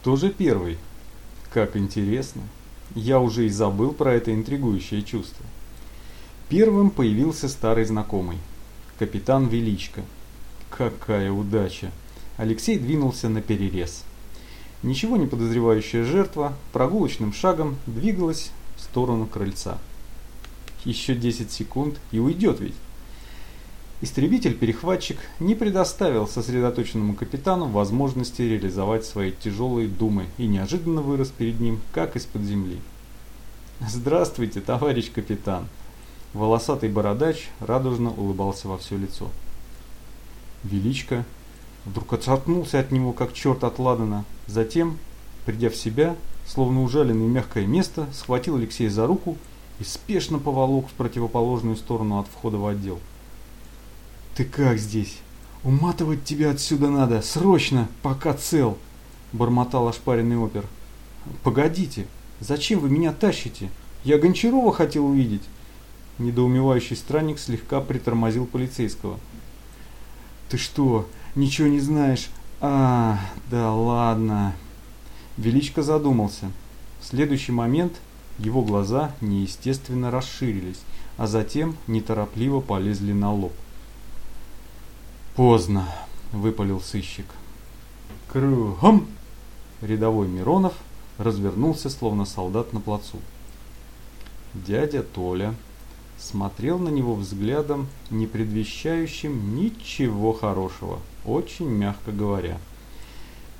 Кто же первый? Как интересно. Я уже и забыл про это интригующее чувство. Первым появился старый знакомый, капитан Величко. Какая удача! Алексей двинулся на перерез. Ничего не подозревающая жертва прогулочным шагом двигалась в сторону крыльца. Еще 10 секунд и уйдет ведь. Истребитель-перехватчик не предоставил сосредоточенному капитану возможности реализовать свои тяжелые думы и неожиданно вырос перед ним, как из-под земли. «Здравствуйте, товарищ капитан!» Волосатый бородач радужно улыбался во все лицо. Величко вдруг отшатнулся от него, как черт от Ладана. Затем, придя в себя, словно ужаленный мягкое место, схватил Алексея за руку и спешно поволок в противоположную сторону от входа в отдел. «Ты как здесь? Уматывать тебя отсюда надо, срочно, пока цел!» – бормотал ошпаренный опер. «Погодите, зачем вы меня тащите? Я Гончарова хотел увидеть!» Недоумевающий странник слегка притормозил полицейского. «Ты что, ничего не знаешь? А, да ладно!» Величко задумался. В следующий момент его глаза неестественно расширились, а затем неторопливо полезли на лоб. «Поздно!» – выпалил сыщик. «Кругом!» Рядовой Миронов развернулся, словно солдат на плацу. Дядя Толя смотрел на него взглядом, не предвещающим ничего хорошего, очень мягко говоря.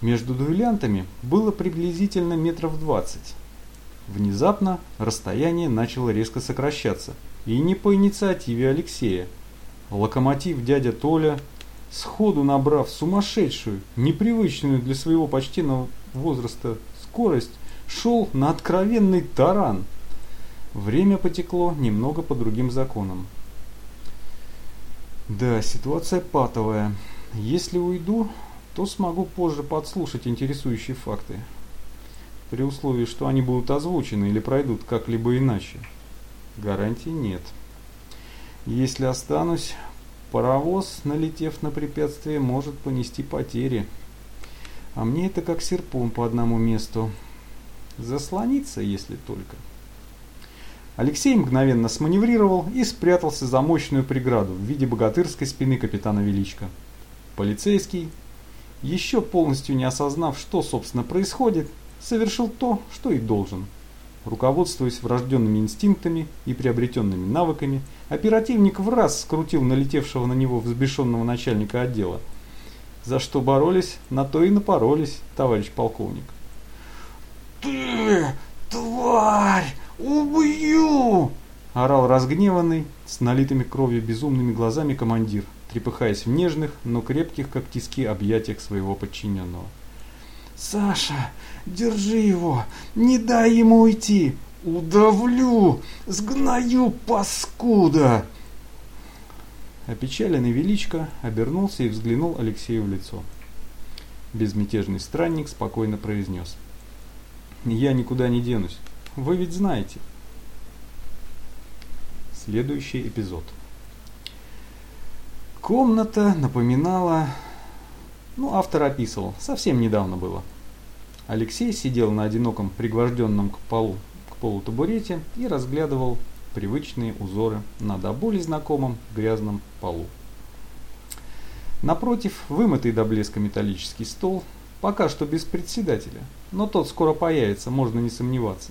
Между дуэлянтами было приблизительно метров двадцать. Внезапно расстояние начало резко сокращаться, и не по инициативе Алексея. Локомотив дядя Толя, сходу набрав сумасшедшую, непривычную для своего почтенного возраста скорость, шел на откровенный таран – Время потекло немного по другим законам. Да, ситуация патовая. Если уйду, то смогу позже подслушать интересующие факты. При условии, что они будут озвучены или пройдут как-либо иначе. Гарантий нет. Если останусь, паровоз, налетев на препятствие, может понести потери. А мне это как серпом по одному месту. Заслониться, если только. Алексей мгновенно сманеврировал и спрятался за мощную преграду в виде богатырской спины капитана Величко. Полицейский, еще полностью не осознав, что собственно происходит, совершил то, что и должен. Руководствуясь врожденными инстинктами и приобретенными навыками, оперативник в раз скрутил налетевшего на него взбешенного начальника отдела. За что боролись, на то и напоролись, товарищ полковник. «Ты, тварь! «Убью!» – орал разгневанный, с налитыми кровью безумными глазами командир, трепыхаясь в нежных, но крепких, как тиски, объятиях своего подчиненного. «Саша, держи его! Не дай ему уйти! Удавлю! Сгною, паскуда!» Опечаленный Величко обернулся и взглянул Алексею в лицо. Безмятежный странник спокойно произнес. «Я никуда не денусь. Вы ведь знаете. Следующий эпизод. Комната напоминала... Ну, автор описывал. Совсем недавно было. Алексей сидел на одиноком пригвожденном к полу, к полу табурете и разглядывал привычные узоры на до боли знакомом грязном полу. Напротив, вымытый до блеска металлический стол, пока что без председателя, но тот скоро появится, можно не сомневаться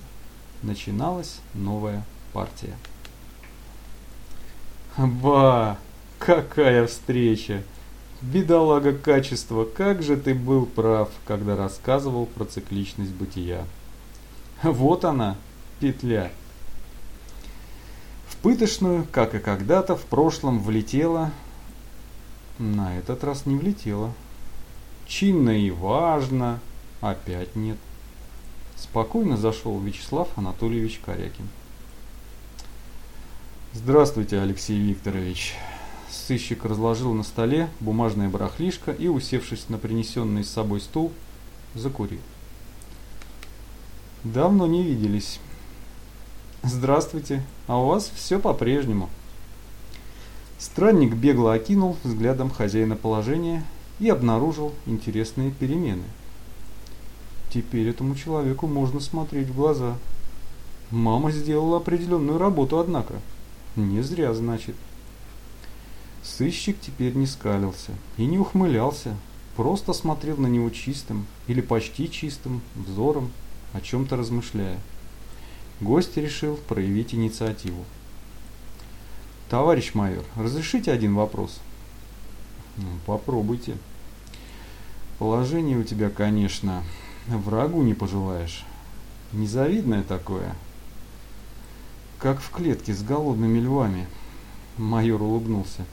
начиналась новая партия. Ба, какая встреча! Бедолага качества, как же ты был прав, когда рассказывал про цикличность бытия. Вот она, петля. В пытошную, как и когда-то, в прошлом влетела, на этот раз не влетела. Чинно и важно, опять нет. Спокойно зашел Вячеслав Анатольевич Корякин. Здравствуйте, Алексей Викторович. Сыщик разложил на столе бумажное барахлишко и, усевшись на принесенный с собой стул, закурил. Давно не виделись. Здравствуйте, а у вас все по-прежнему. Странник бегло окинул взглядом хозяина положения и обнаружил интересные перемены – Теперь этому человеку можно смотреть в глаза. Мама сделала определенную работу, однако. Не зря, значит. Сыщик теперь не скалился и не ухмылялся, просто смотрел на него чистым или почти чистым взором, о чем-то размышляя. Гость решил проявить инициативу. «Товарищ майор, разрешите один вопрос?» ну, «Попробуйте». «Положение у тебя, конечно, врагу не пожелаешь. Незавидное такое. Как в клетке с голодными львами». Майор улыбнулся.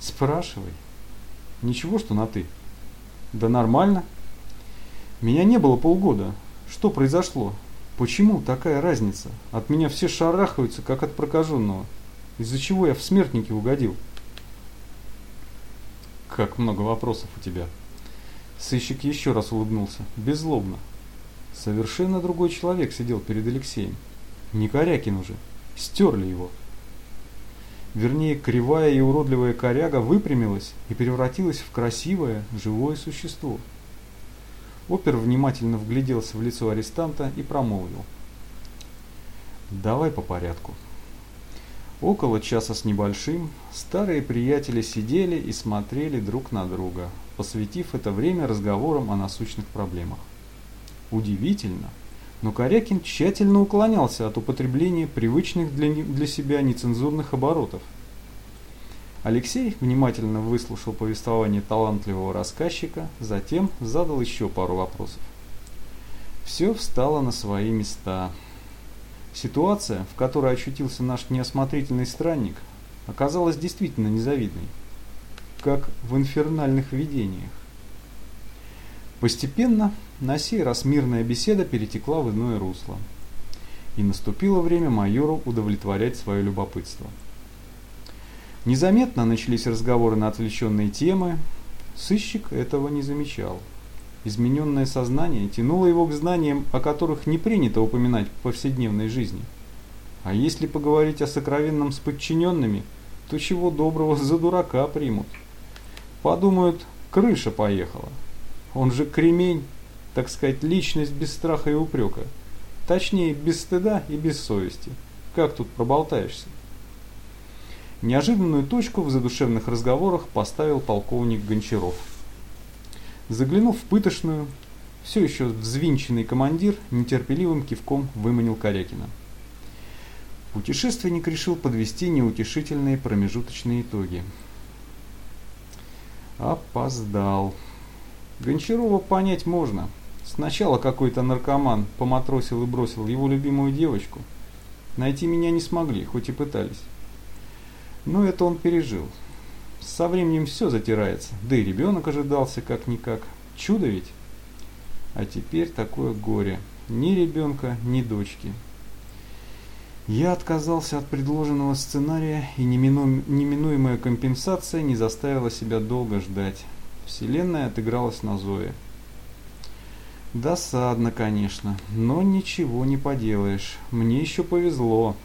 Спрашивай. Ничего, что на «ты». Да нормально. Меня не было полгода. Что произошло? Почему такая разница? От меня все шарахаются, как от прокаженного. Из-за чего я в смертники угодил? Как много вопросов у тебя. Сыщик еще раз улыбнулся, беззлобно. Совершенно другой человек сидел перед Алексеем. Не Корякин уже. Стерли его. Вернее, кривая и уродливая коряга выпрямилась и превратилась в красивое, живое существо. Опер внимательно вгляделся в лицо арестанта и промолвил. «Давай по порядку». Около часа с небольшим старые приятели сидели и смотрели друг на друга, посвятив это время разговорам о насущных проблемах. Удивительно, но Корякин тщательно уклонялся от употребления привычных для, для себя нецензурных оборотов. Алексей внимательно выслушал повествование талантливого рассказчика, затем задал еще пару вопросов. Все встало на свои места. Ситуация, в которой очутился наш неосмотрительный странник, оказалась действительно незавидной, как в инфернальных видениях. Постепенно на сей раз мирная беседа перетекла в иное русло. И наступило время майору удовлетворять свое любопытство. Незаметно начались разговоры на отвлеченные темы. Сыщик этого не замечал. Измененное сознание тянуло его к знаниям, о которых не принято упоминать в повседневной жизни. А если поговорить о сокровенном с подчиненными, то чего доброго за дурака примут. Подумают, крыша поехала. Он же кремень, так сказать, личность без страха и упрека. Точнее, без стыда и без совести. Как тут проболтаешься? Неожиданную точку в задушевных разговорах поставил полковник Гончаров. Заглянув в пытошную, все еще взвинченный командир нетерпеливым кивком выманил Корякина. Путешественник решил подвести неутешительные промежуточные итоги. Опоздал. Гончарова понять можно. Сначала какой-то наркоман поматросил и бросил его любимую девочку. Найти меня не смогли, хоть и пытались. Но это он пережил. Со временем все затирается, да и ребенок ожидался как-никак. Чудо ведь? А теперь такое горе. Ни ребенка, ни дочки. Я отказался от предложенного сценария, и неминуемая компенсация не заставила себя долго ждать. Вселенная отыгралась на Зое. Досадно, конечно, но ничего не поделаешь. Мне еще повезло.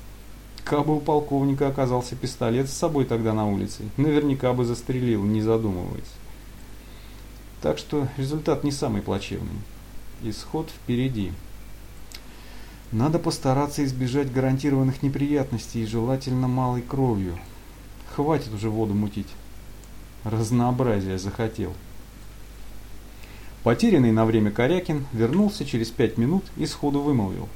Кабы у полковника оказался пистолет с собой тогда на улице, наверняка бы застрелил, не задумываясь. Так что результат не самый плачевный. Исход впереди. Надо постараться избежать гарантированных неприятностей и желательно малой кровью. Хватит уже воду мутить. Разнообразие захотел. Потерянный на время Корякин вернулся через пять минут и сходу вымолвил.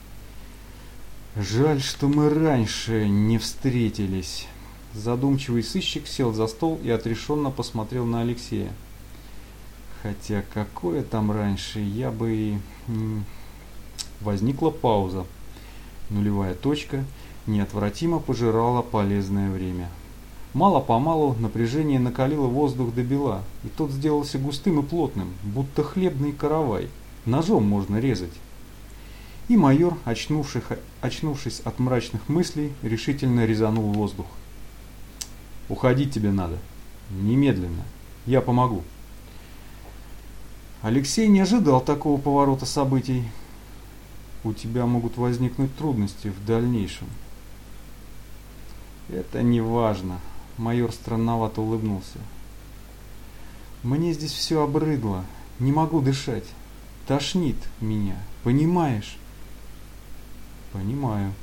«Жаль, что мы раньше не встретились». Задумчивый сыщик сел за стол и отрешенно посмотрел на Алексея. Хотя какое там раньше, я бы. Возникла пауза. Нулевая точка неотвратимо пожирала полезное время. Мало-помалу напряжение накалило воздух до бела, и тот сделался густым и плотным, будто хлебный каравай. Ножом можно резать. И майор, очнувшись, от мрачных мыслей, решительно резанул воздух. «Уходить тебе надо. Немедленно. Я помогу». Алексей не ожидал такого поворота событий. У тебя могут возникнуть трудности в дальнейшем. Это не важно. Майор странновато улыбнулся. Мне здесь все обрыдло. Не могу дышать. Тошнит меня, понимаешь? Понимаю.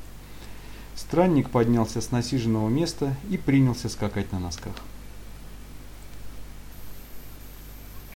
Странник поднялся с насиженного места и принялся скакать на носках.